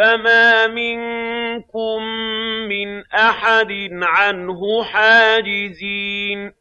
فَمَا مِنكُم مِّنْ أَحَدٍ عَنْهُ حَاجِزِينَ